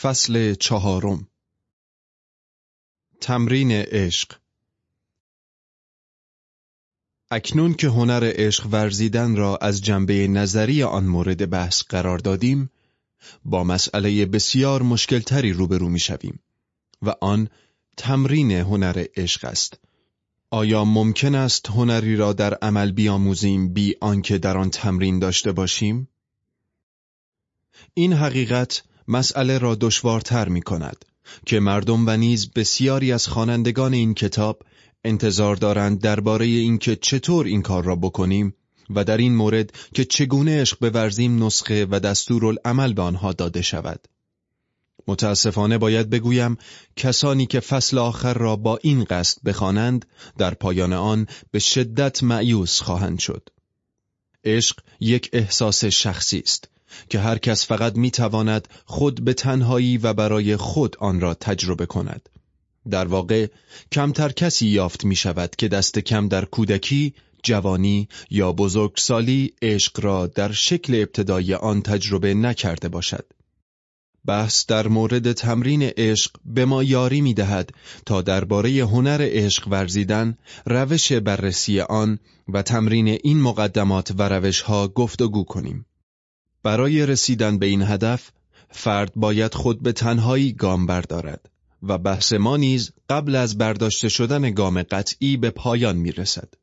فصل چهارم. تمرین عشق. اکنون که هنر عشق ورزیدن را از جنبه نظری آن مورد بحث قرار دادیم با مسئله بسیار مشکلتری روبرو می شویم و آن تمرین هنر عشق است. آیا ممکن است هنری را در عمل بیاموزیم بی آنکه در آن تمرین داشته باشیم؟ این حقیقت مسئله را دشوارتر می کند که مردم و نیز بسیاری از خوانندگان این کتاب انتظار دارند درباره اینکه چطور این کار را بکنیم و در این مورد که چگونه عشق بورزیم نسخه و دستورالعمل به آنها داده شود. متاسفانه باید بگویم کسانی که فصل آخر را با این قصد بخوانند در پایان آن به شدت معیوس خواهند شد. عشق یک احساس شخصی است که هر کس فقط می تواند خود به تنهایی و برای خود آن را تجربه کند. در واقع کمتر کسی یافت می شود که دست کم در کودکی، جوانی یا بزرگسالی عشق را در شکل ابتدای آن تجربه نکرده باشد. بحث در مورد تمرین عشق به ما یاری می دهد تا درباره هنر عشق ورزیدن، روش بررسی آن و تمرین این مقدمات و روش ها گفتگو کنیم. برای رسیدن به این هدف فرد باید خود به تنهایی گام بردارد و بحث ما نیز قبل از برداشته شدن گام قطعی به پایان می رسد.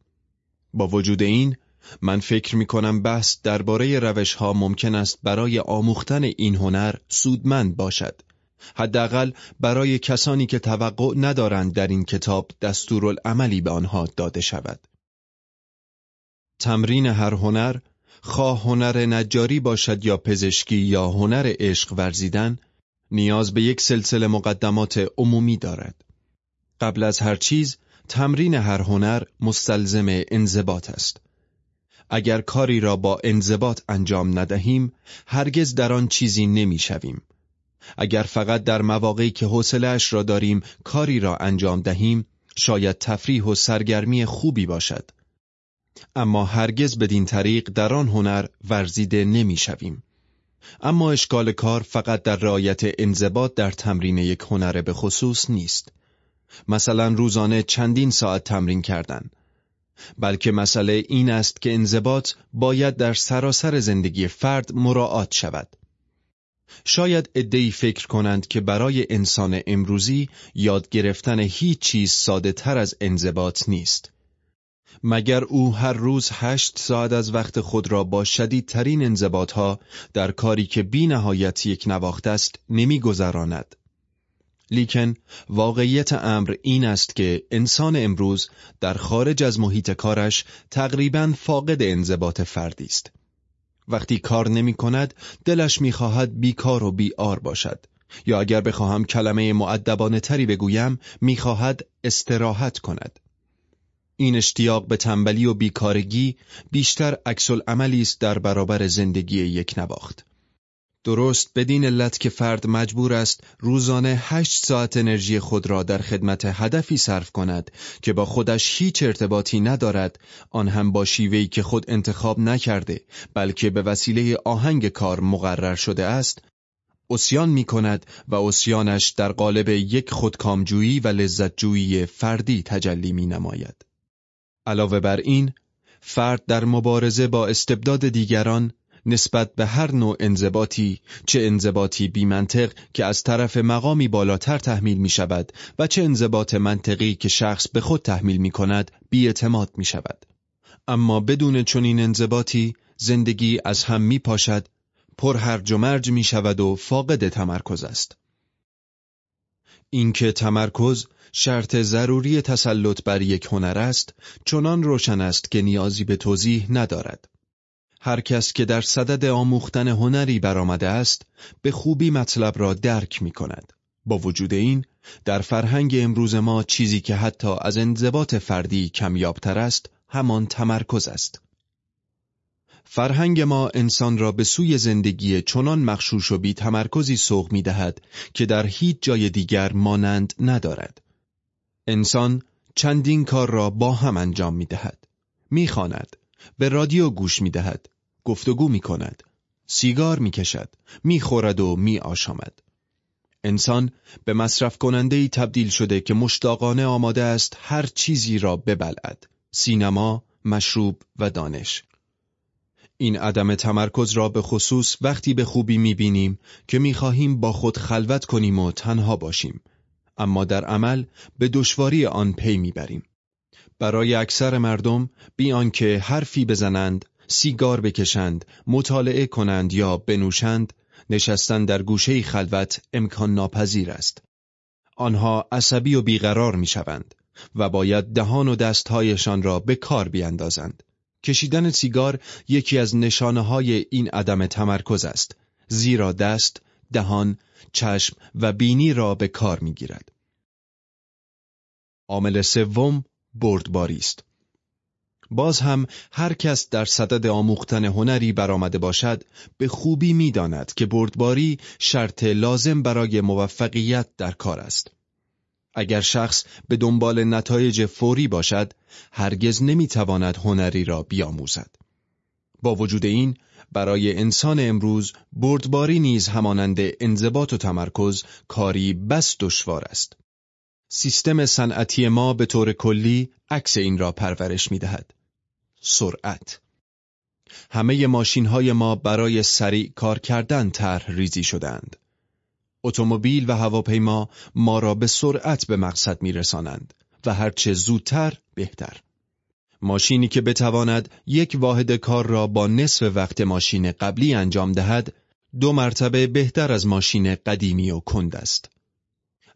با وجود این من فکر می کنم بحث درباره روش ها ممکن است برای آموختن این هنر سودمند باشد. حداقل برای کسانی که توقع ندارند در این کتاب دستورالعملی به آنها داده شود. تمرین هر هنر خواه هنر نجاری باشد یا پزشکی یا هنر عشق ورزیدن نیاز به یک سلسله مقدمات عمومی دارد. قبل از هر چیز تمرین هر هنر مستلزم انضباط است. اگر کاری را با انضباط انجام ندهیم هرگز در آن چیزی نمی‌شویم. اگر فقط در مواقعی که حوصلهاش را داریم کاری را انجام دهیم شاید تفریح و سرگرمی خوبی باشد اما هرگز بدین طریق در آن هنر ورزیده نمی‌شویم. اما اشکال کار فقط در رعایت انضباط در تمرین یک هنر به خصوص نیست. مثلا روزانه چندین ساعت تمرین کردن. بلکه مسئله این است که انضباط باید در سراسر زندگی فرد مراعات شود. شاید ادهی فکر کنند که برای انسان امروزی یاد گرفتن هیچ چیز ساده تر از انضباط نیست. مگر او هر روز هشت ساعت از وقت خود را با شدیدترین انضباطها در کاری که بی نهایت یک نواخت است نمیگذراند. لیکن واقعیت امر این است که انسان امروز در خارج از محیط کارش تقریبا فاقد انضباط فردی است. وقتی کار نمی کند دلش می‌خواهد بیکار و بیار باشد یا اگر بخواهم کلمه معدبانه تری بگویم می‌خواهد استراحت کند. این اشتیاق به تنبلی و بیکارگی بیشتر عکس عملی است در برابر زندگی یک نواخت. درست بدین علت که فرد مجبور است روزانه هشت ساعت انرژی خود را در خدمت هدفی صرف کند که با خودش هیچ ارتباطی ندارد آن هم با شیوهی که خود انتخاب نکرده بلکه به وسیله آهنگ کار مقرر شده است اسیان می کند و اسیانش در قالب یک خودکامجویی و لذتجویی فردی تجلی می نماید. علاوه بر این، فرد در مبارزه با استبداد دیگران نسبت به هر نوع انضباطی چه انضباطی بی منطق که از طرف مقامی بالاتر تحمیل می شود و چه انضباط منطقی که شخص به خود تحمیل می کند بی اعتماد می شود. اما بدون چنین انضباطی زندگی از هم می پاشد پر هرج و مرج می شود و فاقد تمرکز است. اینکه تمرکز شرط ضروری تسلط بر یک هنر است چنان روشن است که نیازی به توضیح ندارد. هر کس که در صدد آموختن هنری برآمده است به خوبی مطلب را درک می کند با وجود این در فرهنگ امروز ما چیزی که حتی از انضباط فردی کمیابتر است همان تمرکز است. فرهنگ ما انسان را به سوی زندگی چنان مخشوش و بی تمرکزی سوق می دهد که در هیچ جای دیگر مانند ندارد. انسان چندین کار را با هم انجام می دهد. می خاند. به رادیو گوش می دهد. گفتگو می کند. سیگار می کشد. می خورد و می آشامد. انسان به مصرف کننده ای تبدیل شده که مشتاقانه آماده است هر چیزی را ببلعد سینما، مشروب و دانش این عدم تمرکز را به خصوص وقتی به خوبی می‌بینیم که می‌خواهیم با خود خلوت کنیم و تنها باشیم. اما در عمل به دشواری آن پی می‌بریم. برای اکثر مردم بیان که حرفی بزنند سیگار بکشند مطالعه کنند یا بنوشند نشستن در گوشه خلوت امکان ناپذیر است. آنها عصبی و بیقرار می‌شوند و باید دهان و دستهایشان را به کار بیاندازند. کشیدن سیگار یکی از نشانه های این عدم تمرکز است زیرا دست، دهان، چشم و بینی را به کار می‌گیرد. عامل سوم بردباری است. باز هم هر کس در صدد آموختن هنری برآمده باشد به خوبی می‌داند که بردباری شرط لازم برای موفقیت در کار است. اگر شخص به دنبال نتایج فوری باشد هرگز نمی‌تواند هنری را بیاموزد. با وجود این برای انسان امروز بردباری نیز همانند انضباط و تمرکز کاری بس دشوار است. سیستم صنعتی ما به طور کلی عکس این را پرورش می‌دهد. سرعت. همه ماشین های ما برای سریع کار کردن طرح ریزی شدند اتومبیل و هواپیما ما را به سرعت به مقصد میرسانند و هرچه زودتر بهتر. ماشینی که بتواند یک واحد کار را با نصف وقت ماشین قبلی انجام دهد، دو مرتبه بهتر از ماشین قدیمی و کند است.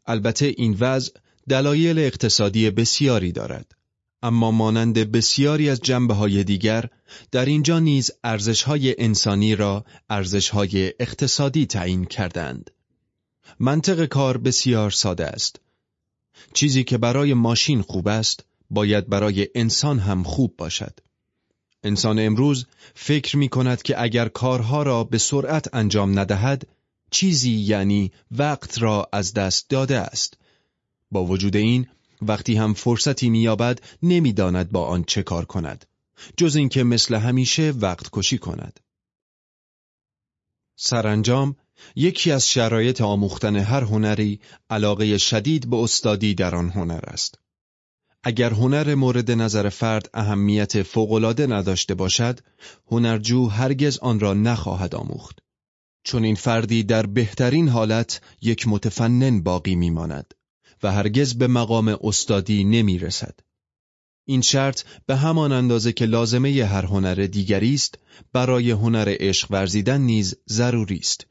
البته این وضع دلایل اقتصادی بسیاری دارد. اما مانند بسیاری از جنبه های دیگر در اینجا نیز ارزش های انسانی را ارزش های اقتصادی تعیین کردند. منطق کار بسیار ساده است. چیزی که برای ماشین خوب است، باید برای انسان هم خوب باشد. انسان امروز فکر می کند که اگر کارها را به سرعت انجام ندهد، چیزی یعنی وقت را از دست داده است. با وجود این، وقتی هم فرصتی مییابد نمی‌داند با آن چه کار کند جز اینکه مثل همیشه وقت کشی کند سرانجام یکی از شرایط آموختن هر هنری علاقه شدید به استادی در آن هنر است. اگر هنر مورد نظر فرد اهمیت فوقالعاده نداشته باشد، هنرجو هرگز آن را نخواهد آموخت. چون این فردی در بهترین حالت یک متفنن باقی میماند و هرگز به مقام استادی نمی رسد. این شرط به همان اندازه که لازمه هر هنر دیگری است برای هنر عشق ورزیدن نیز ضروری است.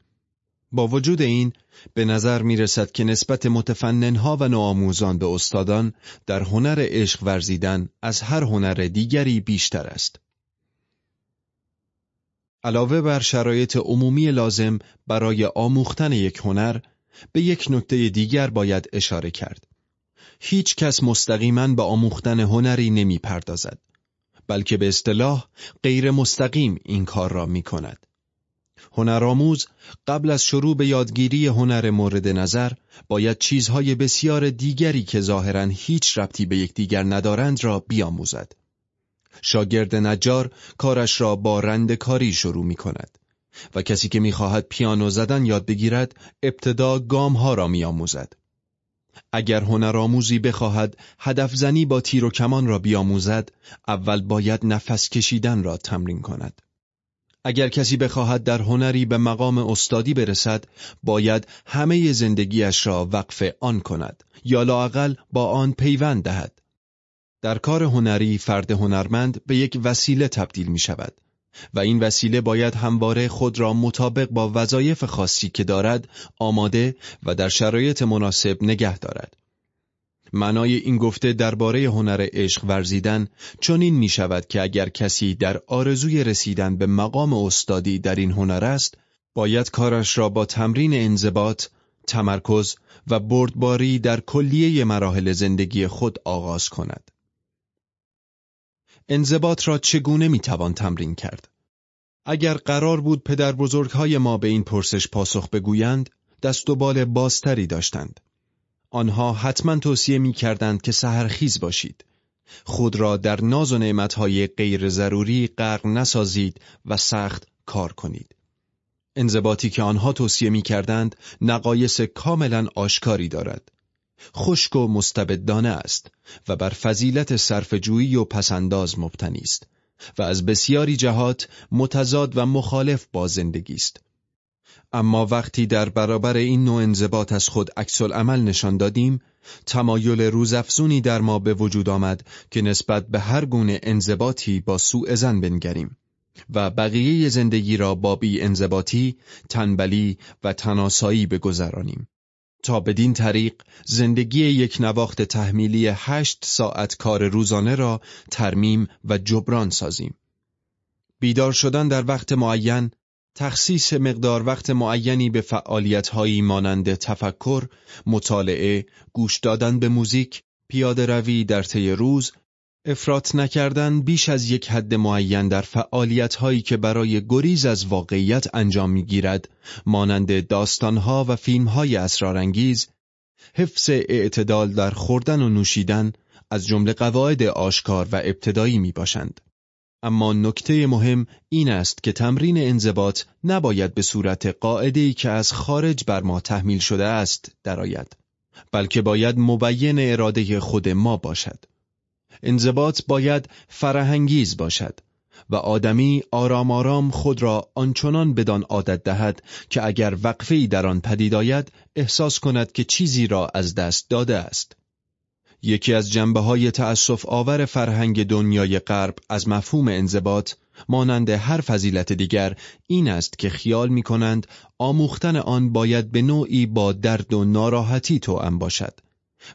با وجود این به نظر می رسد که نسبت متفننها و نوآموزان به استادان در هنر عشق ورزیدن از هر هنر دیگری بیشتر است. علاوه بر شرایط عمومی لازم برای آموختن یک هنر، به یک نکته دیگر باید اشاره کرد. هیچ کس مستقیما به آموختن هنری نمی پردازد، بلکه به اصطلاح غیر مستقیم این کار را می کند. هنرآموز قبل از شروع به یادگیری هنر مورد نظر باید چیزهای بسیار دیگری که ظاهرا هیچ ربطی به یکدیگر ندارند را بیاموزد. شاگرد نجار کارش را با رندکاری شروع می کند و کسی که می‌خواهد پیانو زدن یاد بگیرد ابتدا گام ها را میآموزد. اگر هنرآموزی بخواهد هدف زنی با تیر و کمان را بیاموزد اول باید نفس کشیدن را تمرین کند. اگر کسی بخواهد در هنری به مقام استادی برسد باید همه زندگیش را وقف آن کند یا لاقل با آن پیوند دهد. در کار هنری فرد هنرمند به یک وسیله تبدیل می شود و این وسیله باید همواره خود را مطابق با وظایف خاصی که دارد آماده و در شرایط مناسب نگه دارد. معنای این گفته درباره هنر عشق ورزیدن چنین می شود که اگر کسی در آرزوی رسیدن به مقام استادی در این هنر است، باید کارش را با تمرین انضباط، تمرکز و بردباری در کلیه مراحل زندگی خود آغاز کند. انضباط را چگونه می توان تمرین کرد؟ اگر قرار بود پدر بزرگهای ما به این پرسش پاسخ بگویند، دست و بال بازتری داشتند. آنها حتما توصیه می کردند که سهرخیز باشید. خود را در ناز و نعمتهای غیر ضروری غرق نسازید و سخت کار کنید. انضباطی که آنها توصیه می کردند نقایص کاملا آشکاری دارد. خشک و مستبدانه است و بر فضیلت صرفجویی و پسنداز مبتنی است و از بسیاری جهات متضاد و مخالف با زندگی است. اما وقتی در برابر این نوع انضباط از خود عکس عمل نشان دادیم تمایل روزافزونی در ما به وجود آمد که نسبت به هر گونه انضباطی با سوء زن بنگریم و بقیه زندگی را با بی انضباطی، تنبلی و تناسایی بگذرانیم تا بدین طریق زندگی یک نواخت تحمیلی هشت ساعت کار روزانه را ترمیم و جبران سازیم. بیدار شدن در وقت معین تخصیص مقدار وقت معینی به فعالیت‌هایی مانند تفکر، مطالعه، گوش دادن به موزیک، پیاده روی در طی روز، افراط نکردن بیش از یک حد معین در فعالیت‌هایی که برای گریز از واقعیت انجام می‌گیرد، مانند داستانها و فیلم‌های اسرارانگیز، حفظ اعتدال در خوردن و نوشیدن از جمله قواعد آشکار و ابتدایی می باشند. اما نکته مهم این است که تمرین انضباط نباید به صورت قاعده‌ای که از خارج بر ما تحمیل شده است درآید بلکه باید مبین اراده خود ما باشد. انضباط باید فرهنگیز باشد و آدمی آرام آرام خود را آنچنان بدان عادت دهد که اگر وقفه‌ای در آن پدید آید احساس کند که چیزی را از دست داده است. یکی از جنبه های تأصف آور فرهنگ دنیای غرب از مفهوم انضباط مانند هر فضیلت دیگر این است که خیال می کنند آموختن آن باید به نوعی با درد و ناراحتی توأم باشد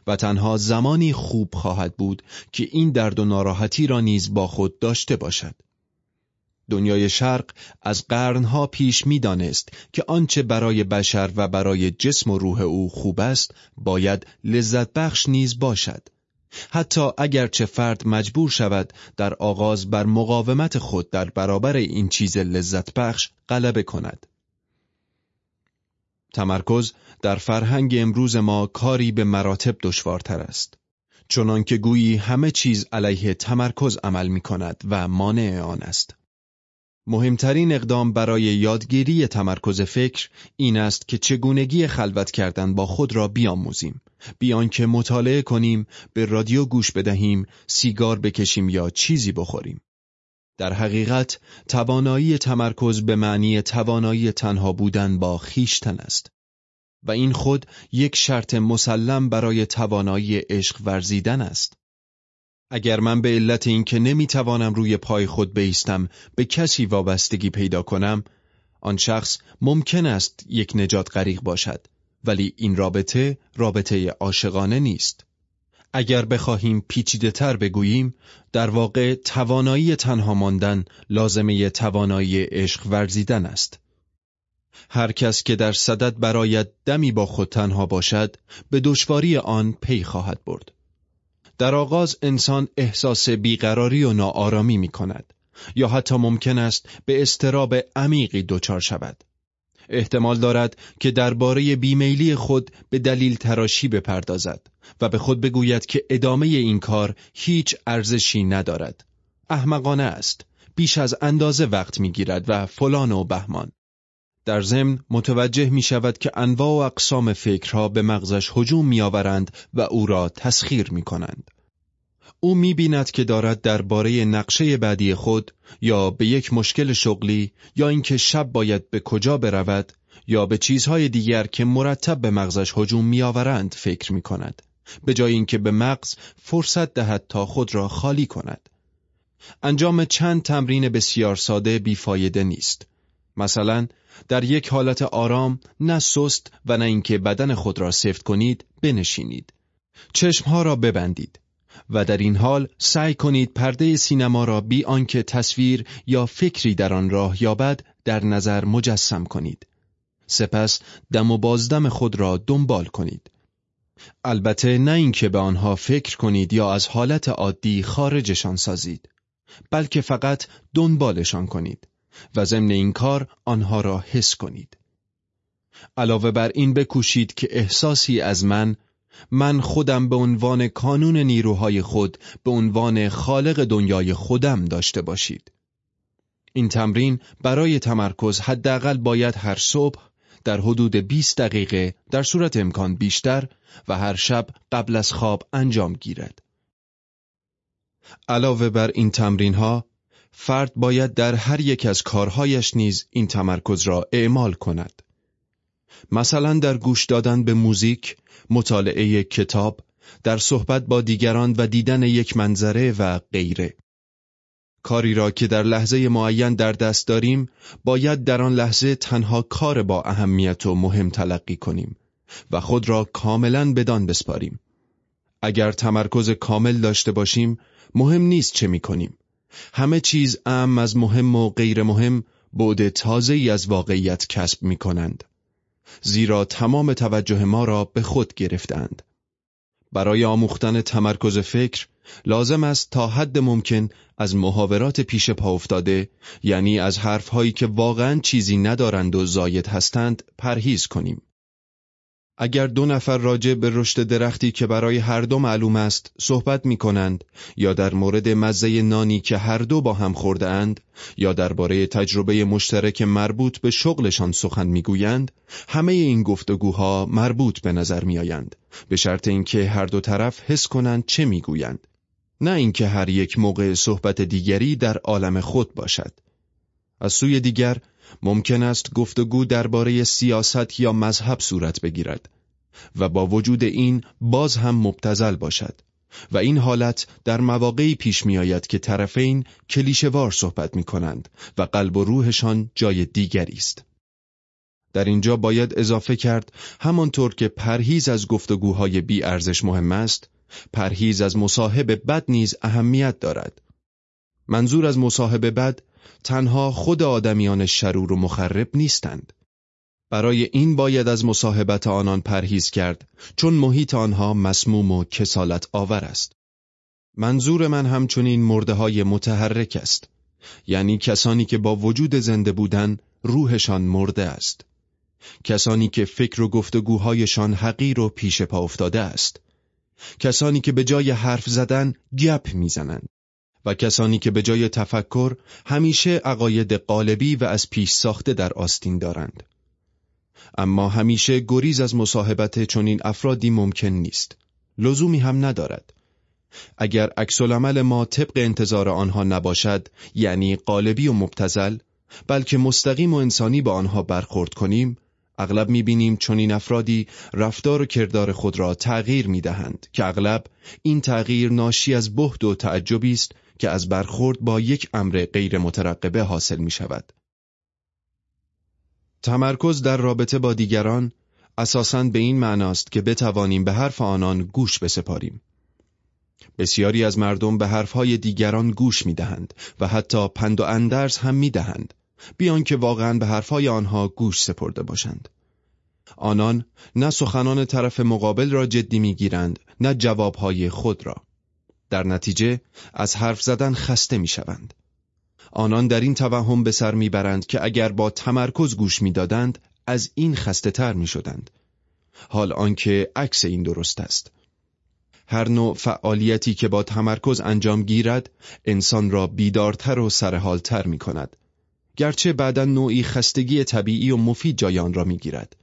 و تنها زمانی خوب خواهد بود که این درد و ناراحتی را نیز با خود داشته باشد. دنیای شرق از قرنها پیش می‌دانست که آنچه برای بشر و برای جسم و روح او خوب است باید لذت بخش نیز باشد. حتی اگرچه فرد مجبور شود در آغاز بر مقاومت خود در برابر این چیز لذت بخش غلبه کند. تمرکز در فرهنگ امروز ما کاری به مراتب دشوارتر است. چنانکه گویی همه چیز علیه تمرکز عمل می کند و مانع آن است. مهمترین اقدام برای یادگیری تمرکز فکر این است که چگونگی خلوت کردن با خود را بیاموزیم. بیان که مطالعه کنیم به رادیو گوش بدهیم سیگار بکشیم یا چیزی بخوریم. در حقیقت توانایی تمرکز به معنی توانایی تنها بودن با خیشتن است. و این خود یک شرط مسلم برای توانایی عشق ورزیدن است. اگر من به علت اینکه نمی‌توانم روی پای خود بیستم به کسی وابستگی پیدا کنم آن شخص ممکن است یک نجات غریق باشد ولی این رابطه رابطه عاشقانه نیست. اگر بخواهیم پیچیده تر بگوییم در واقع توانایی تنها ماندن لازمه توانایی عشق ورزیدن است. هر کس که در صدد برای دمی با خود تنها باشد به دشواری آن پی خواهد برد. در آغاز انسان احساس بیقراری و ناآرامی می کند یا حتی ممکن است به استراب عمیقی دچار شود. احتمال دارد که درباره بیمیلی خود به دلیل تراشی بپردازد و به خود بگوید که ادامه این کار هیچ ارزشی ندارد. احمقانه است. بیش از اندازه وقت می‌گیرد و فلان و بهمان. در ضمن متوجه می شود که انواع و اقسام فکرها به مغزش هجوم می آورند و او را تسخیر می کنند. او می بیند که دارد درباره نقشه بعدی خود یا به یک مشکل شغلی یا اینکه شب باید به کجا برود یا به چیزهای دیگر که مرتب به مغزش هجوم می آورند فکر می کند. به جای اینکه به مغز فرصت دهد تا خود را خالی کند. انجام چند تمرین بسیار ساده بیفایده نیست. مثلا در یک حالت آرام نه سست و نه اینکه بدن خود را سفت کنید بنشینید. چشمها را ببندید و در این حال سعی کنید پرده سینما را بی آنکه تصویر یا فکری در آن راه یابد در نظر مجسم کنید. سپس دم و بازدم خود را دنبال کنید. البته نه اینکه به آنها فکر کنید یا از حالت عادی خارجشان سازید بلکه فقط دنبالشان کنید. و ضمن این کار آنها را حس کنید. علاوه بر این بکوشید که احساسی از من من خودم به عنوان کانون نیروهای خود به عنوان خالق دنیای خودم داشته باشید. این تمرین برای تمرکز حداقل باید هر صبح در حدود 20 دقیقه در صورت امکان بیشتر و هر شب قبل از خواب انجام گیرد. علاوه بر این تمرین ها، فرد باید در هر یک از کارهایش نیز این تمرکز را اعمال کند. مثلا در گوش دادن به موزیک، مطالعه کتاب، در صحبت با دیگران و دیدن یک منظره و غیره. کاری را که در لحظه معین در دست داریم باید در آن لحظه تنها کار با اهمیت و مهم تلقی کنیم و خود را کاملا بدان بسپاریم. اگر تمرکز کامل داشته باشیم مهم نیست چه می کنیم. همه چیز ام از مهم و غیر مهم بعد تازه از واقعیت کسب می کنند. زیرا تمام توجه ما را به خود گرفتند. برای آموختن تمرکز فکر لازم است تا حد ممکن از محاورات پیش پا افتاده یعنی از حرفهایی که واقعا چیزی ندارند و زاید هستند پرهیز کنیم. اگر دو نفر راجع به رشد درختی که برای هر دو معلوم است صحبت می کنند یا در مورد مزه نانی که هر دو با هم خورده اند یا درباره تجربه مشترک مربوط به شغلشان سخن می‌گویند همه این گفتگوها مربوط به نظر می آیند به شرط اینکه هر دو طرف حس کنند چه می‌گویند. نه اینکه هر یک موقع صحبت دیگری در عالم خود باشد. از سوی دیگر ممکن است گفتگو درباره سیاست یا مذهب صورت بگیرد و با وجود این باز هم مبتزل باشد و این حالت در مواقعی پیش می آید که طرفین کلیشوار صحبت می کنند و قلب و روحشان جای دیگری است. در اینجا باید اضافه کرد همانطور که پرهیز از گفتگوهای بی ارزش مهم است، پرهیز از مصاحب بد نیز اهمیت دارد. منظور از مصاحب بد تنها خود آدمیان شرور و مخرب نیستند. برای این باید از مصاحبت آنان پرهیز کرد چون محیط آنها مسموم و کسالت آور است. منظور من همچنین مرده های متحرک است. یعنی کسانی که با وجود زنده بودن روحشان مرده است. کسانی که فکر و گفتگوهایشان حقیر و پیش پا افتاده است. کسانی که به جای حرف زدن گپ می‌زنند. و کسانی که به جای تفکر همیشه عقاید قالبی و از پیش ساخته در آستین دارند. اما همیشه گریز از مصاحبت چنین افرادی ممکن نیست. لزومی هم ندارد. اگر عکس ما طبق انتظار آنها نباشد یعنی قالبی و مبتزل بلکه مستقیم و انسانی با آنها برخورد کنیم اغلب می‌بینیم چون این افرادی رفتار و کردار خود را تغییر می‌دهند که اغلب این تغییر ناشی از بهد و تعجبی است که از برخورد با یک امر غیر مترقبه حاصل می شود. تمرکز در رابطه با دیگران اساساً به این معناست که بتوانیم به حرف آنان گوش بسپاریم. بسیاری از مردم به حرفهای دیگران گوش می دهند و حتی پند و اندرز هم می دهند بیان که واقعا به حرفهای آنها گوش سپرده باشند. آنان نه سخنان طرف مقابل را جدی می گیرند نه جوابهای خود را. در نتیجه از حرف زدن خسته می شوند. آنان در این توهم به سر می‌برند که اگر با تمرکز گوش می‌دادند از این خسته تر می شدند. حال آنکه عکس این درست است. هر نوع فعالیتی که با تمرکز انجام گیرد انسان را بیدارتر و سرحالتر می کند. گرچه بعدا نوعی خستگی طبیعی و مفید جای آن را می گیرد.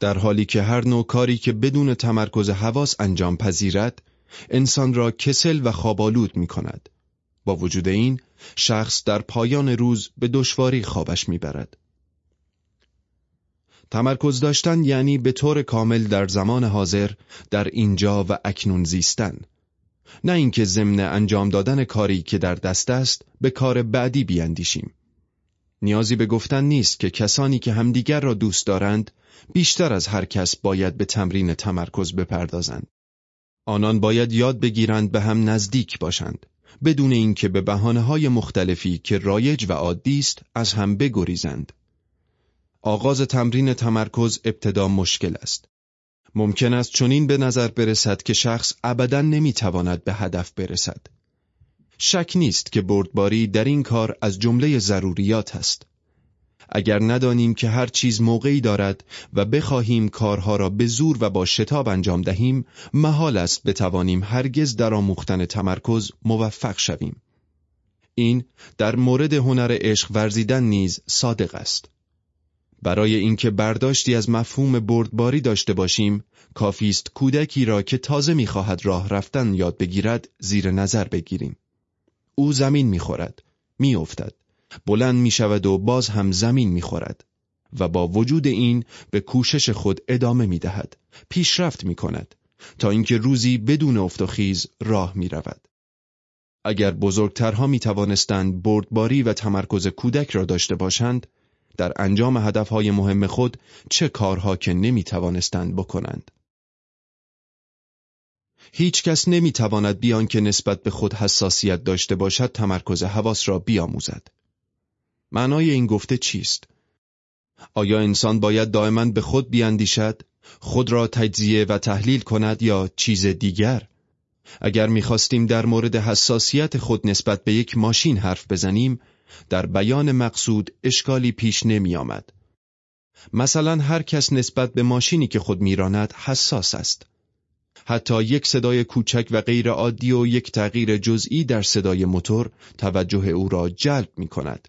در حالی که هر نوع کاری که بدون تمرکز حواس انجام پذیرد انسان را کسل و خوابالود می کند. با وجود این شخص در پایان روز به دشواری خوابش می‌برد. تمرکز داشتن یعنی به طور کامل در زمان حاضر در اینجا و اکنون زیستن. نه اینکه ضمن انجام دادن کاری که در دست است به کار بعدی بیاندیشیم. نیازی به گفتن نیست که کسانی که همدیگر را دوست دارند بیشتر از هر کس باید به تمرین تمرکز بپردازند. آنان باید یاد بگیرند به هم نزدیک باشند بدون اینکه به بحانه های مختلفی که رایج و عادی است از هم بگریزند. آغاز تمرین تمرکز ابتدا مشکل است. ممکن است چنین به نظر برسد که شخص ابدا نمی‌تواند به هدف برسد. شک نیست که بردباری در این کار از جمله ضروریات است. اگر ندانیم که هر چیز موقعی دارد و بخواهیم کارها را به زور و با شتاب انجام دهیم محال است بتوانیم هرگز در آموختن تمرکز موفق شویم این در مورد هنر عشق ورزیدن نیز صادق است. برای اینکه برداشتی از مفهوم بردباری داشته باشیم، کافی است کودکی را که تازه می‌خواهد راه رفتن یاد بگیرد زیر نظر بگیریم. او زمین می‌خورد، میافتد، بلند می‌شود و باز هم زمین می‌خورد و با وجود این به کوشش خود ادامه می‌دهد، پیشرفت می‌کند تا اینکه روزی بدون افت و خیز راه می‌رود. اگر بزرگترها می توانستند بردباری و تمرکز کودک را داشته باشند، در انجام هدفهای مهم خود چه کارها که نمی توانستند بکنند. هیچ کس نمی تواند بیان که نسبت به خود حساسیت داشته باشد تمرکز حواس را بیاموزد. معنای این گفته چیست؟ آیا انسان باید دائما به خود بیاندیشد، خود را تجزیه و تحلیل کند یا چیز دیگر؟ اگر می‌خواستیم در مورد حساسیت خود نسبت به یک ماشین حرف بزنیم، در بیان مقصود اشکالی پیش نمی آمد. مثلا هر کس نسبت به ماشینی که خود میراند حساس است. حتی یک صدای کوچک و غیر عادی و یک تغییر جزئی در صدای موتور توجه او را جلب می کند.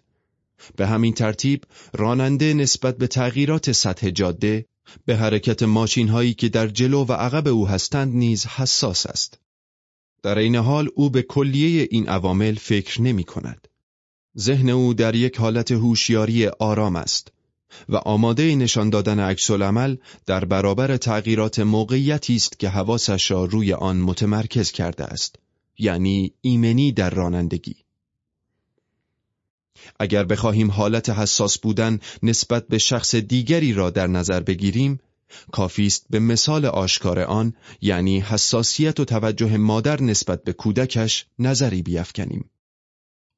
به همین ترتیب راننده نسبت به تغییرات سطح جاده به حرکت ماشین هایی که در جلو و عقب او هستند نیز حساس است. در این حال او به کلیه این عوامل فکر نمی کند. ذهن او در یک حالت هوشیاری آرام است و آماده نشان دادن عکس عمل در برابر تغییرات موقعیتی است که حواسش را روی آن متمرکز کرده است یعنی ایمنی در رانندگی. اگر بخواهیم حالت حساس بودن نسبت به شخص دیگری را در نظر بگیریم کافی است به مثال آشکار آن یعنی حساسیت و توجه مادر نسبت به کودکش نظری بیافکنیم.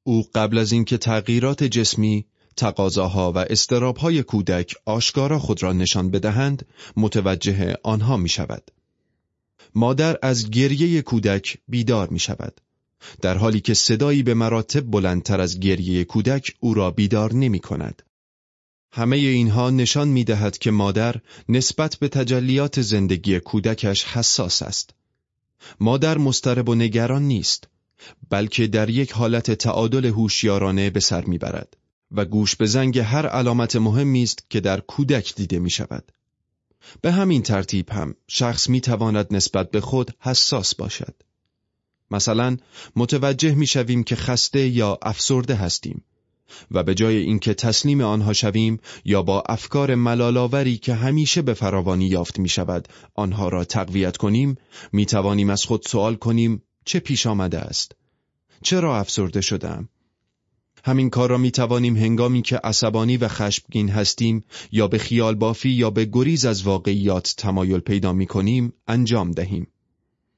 او قبل از اینکه تغییرات جسمی، تقاضاها و استرابهای کودک آشکارا خود را نشان بدهند، متوجه آنها می شود. مادر از گریه کودک بیدار می شود. در حالی که صدایی به مراتب بلندتر از گریه کودک او را بیدار نمی کند. همه اینها نشان می دهد که مادر نسبت به تجلیات زندگی کودکش حساس است. مادر مسترب و نگران نیست. بلکه در یک حالت تعادل هوشیارانه به سر می‌برد و گوش به زنگ هر علامت مهمی است که در کودک دیده می شود. به همین ترتیب هم شخص می تواند نسبت به خود حساس باشد. مثلا متوجه می شویم که خسته یا افسرده هستیم و به جای اینکه تسلیم آنها شویم یا با افکار ملالاوری که همیشه به فراوانی یافت می شود آنها را تقویت کنیم می توانیم از خود سوال کنیم چه پیش آمده است؟ چرا افسرده شدم؟ همین کار را می توانیم هنگامی که عصبانی و خشمگین هستیم یا به خیال بافی یا به گریز از واقعیات تمایل پیدا می کنیم انجام دهیم.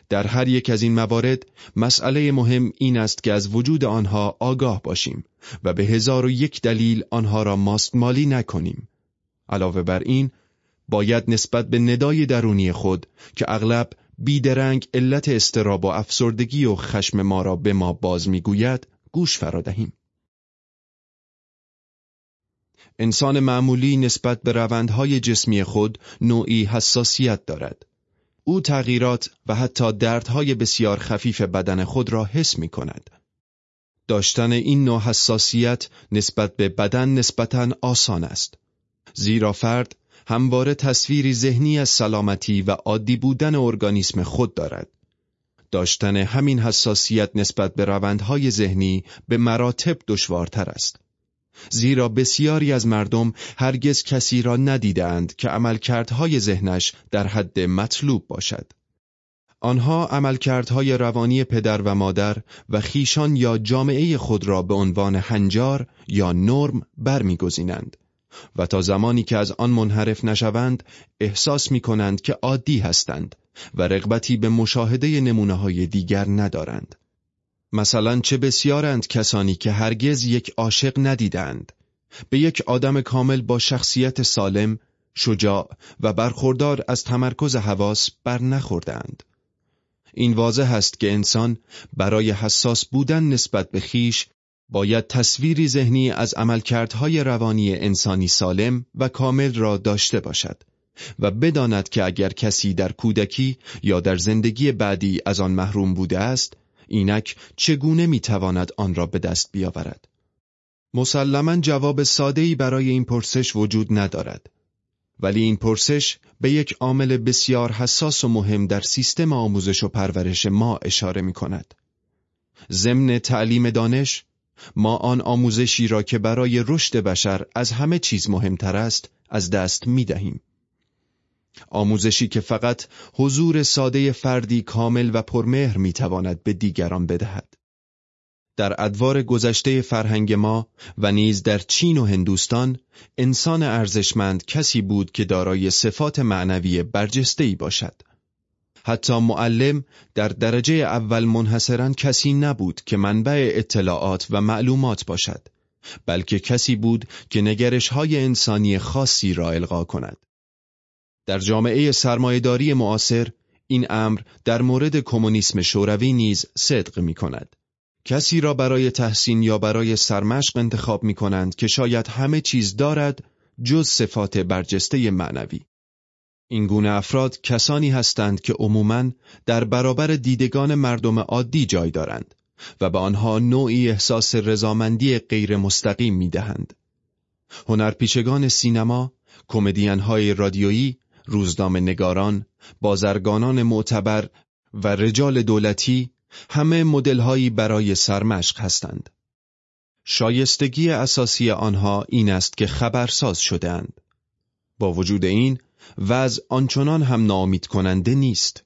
در هر یک از این موارد مسئله مهم این است که از وجود آنها آگاه باشیم و به هزار و یک دلیل آنها را ماستمالی نکنیم. علاوه بر این باید نسبت به ندای درونی خود که اغلب بیدرنگ علت استراب و افسردگی و خشم ما را به ما باز می‌گوید گوش فرادهیم. انسان معمولی نسبت به روندهای جسمی خود نوعی حساسیت دارد. او تغییرات و حتی دردهای بسیار خفیف بدن خود را حس می کند. داشتن این نوع حساسیت نسبت به بدن نسبتاً آسان است. زیرا فرد همواره تصویری ذهنی از سلامتی و عادی بودن ارگانیسم خود دارد. داشتن همین حساسیت نسبت به روندهای ذهنی به مراتب دشوارتر است. زیرا بسیاری از مردم هرگز کسی را ندیدند که عملکردهای ذهنش در حد مطلوب باشد. آنها عملکردهای روانی پدر و مادر و خیشان یا جامعه خود را به عنوان هنجار یا نرم برمیگزینند و تا زمانی که از آن منحرف نشوند احساس می کنند که عادی هستند و رغبتی به مشاهده نمونه های دیگر ندارند. مثلا چه بسیارند کسانی که هرگز یک عاشق ندیدند به یک آدم کامل با شخصیت سالم، شجاع و برخوردار از تمرکز حواس بر نخوردند. این واضح است که انسان برای حساس بودن نسبت به خیش باید تصویری ذهنی از عملکردهای روانی انسانی سالم و کامل را داشته باشد و بداند که اگر کسی در کودکی یا در زندگی بعدی از آن محروم بوده است اینک چگونه می‌تواند آن را به دست بیاورد؟ مسلما جواب ساده‌ای برای این پرسش وجود ندارد. ولی این پرسش به یک عامل بسیار حساس و مهم در سیستم آموزش و پرورش ما اشاره می کند. ضمن تعلیم دانش ما آن آموزشی را که برای رشد بشر از همه چیز مهمتر است از دست می دهیم. آموزشی که فقط حضور ساده فردی کامل و پرمهر می تواند به دیگران بدهد. در ادوار گذشته فرهنگ ما و نیز در چین و هندوستان انسان ارزشمند کسی بود که دارای صفات معنوی برجسته‌ای باشد. حتی معلم در درجه اول منحصرا کسی نبود که منبع اطلاعات و معلومات باشد بلکه کسی بود که نگرش های انسانی خاصی را القا کند در جامعه سرمایهداری معاصر این امر در مورد کمونیسم شوروی نیز صدق می کند کسی را برای تحسین یا برای سرمشق انتخاب می کنند که شاید همه چیز دارد جز صفات برجسته معنوی این گونه افراد کسانی هستند که عموماً در برابر دیدگان مردم عادی جای دارند و به آنها نوعی احساس رضامندی غیر مستقیم می دهند. هنرپیشگان سینما، کمدین های رادیویی، روزنامه نگاران، بازرگانان معتبر و رجال دولتی همه مدلهایی برای سرمشق هستند. شایستگی اساسی آنها این است که خبرساز شدهاند. با وجود این وضع آنچنان هم نامید کننده نیست.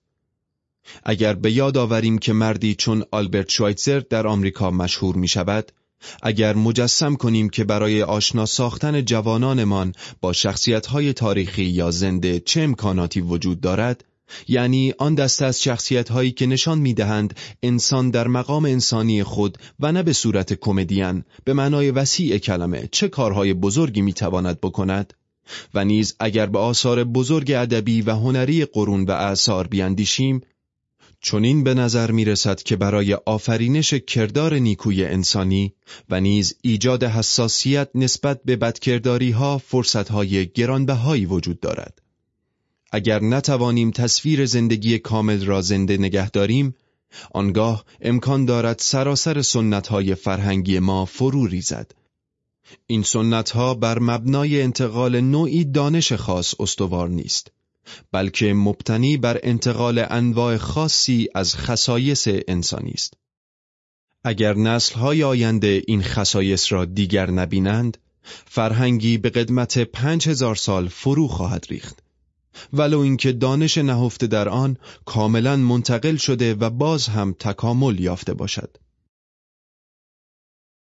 اگر به یاد آوریم که مردی چون آلبرت شوایتزر در آمریکا مشهور می شود، اگر مجسم کنیم که برای آشنا ساختن جوانانمان با شخصیتهای تاریخی یا زنده چه امکاناتی وجود دارد، یعنی آن دست از شخصیت هایی که نشان می‌دهند انسان در مقام انسانی خود و نه به صورت کمدین به معنای وسیع کلمه چه کارهای بزرگی می‌تواند بکند. و نیز اگر به آثار بزرگ ادبی و هنری قرون و اعثار بیاندیشیم چنین به نظر می رسد که برای آفرینش کردار نیکوی انسانی و نیز ایجاد حساسیت نسبت به بدکرداری ها فرصت های گرانبهایی وجود دارد. اگر نتوانیم تصویر زندگی کامل را زنده نگه داریم، آنگاه امکان دارد سراسر سنت های فرهنگی ما فرو ریزد این سنت ها بر مبنای انتقال نوعی دانش خاص استوار نیست بلکه مبتنی بر انتقال انواع خاصی از خصایص انسانی است. اگر نسل های آینده این خصایص را دیگر نبینند فرهنگی به قدمت پنج هزار سال فرو خواهد ریخت. ولو اینکه دانش نهفته در آن کاملا منتقل شده و باز هم تکامل یافته باشد.